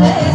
Hey!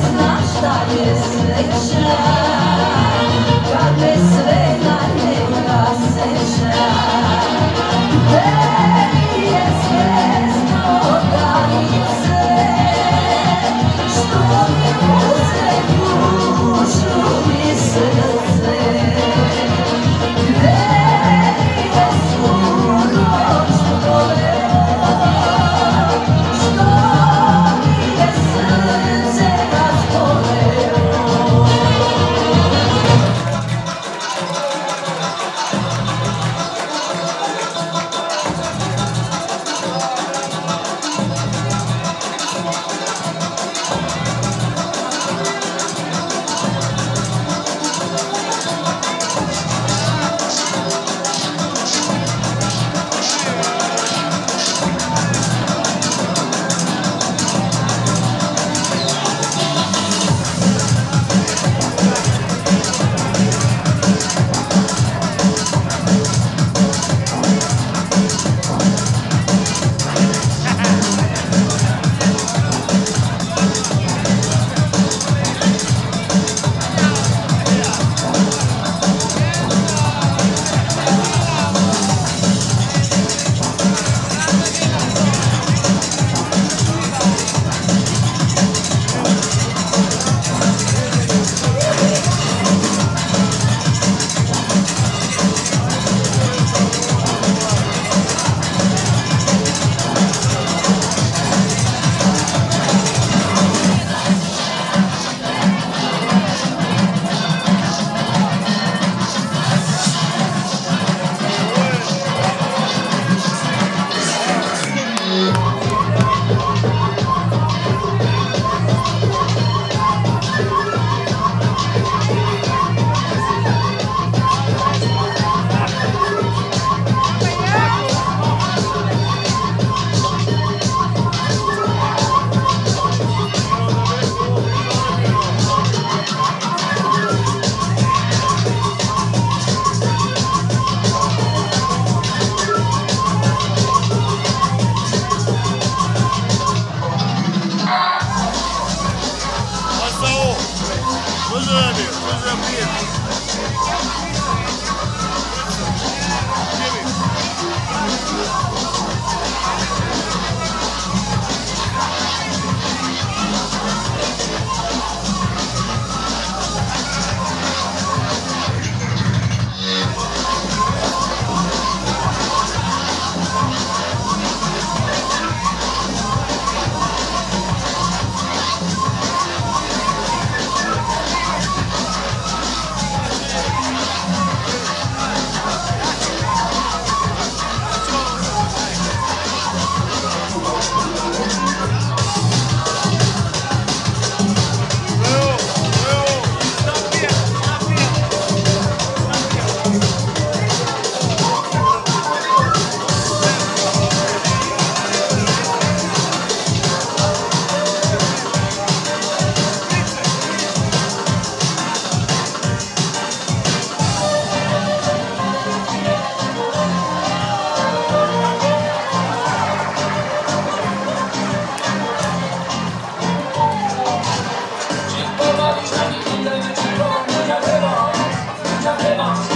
しゃべます。